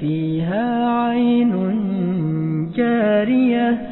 فيها عين جارية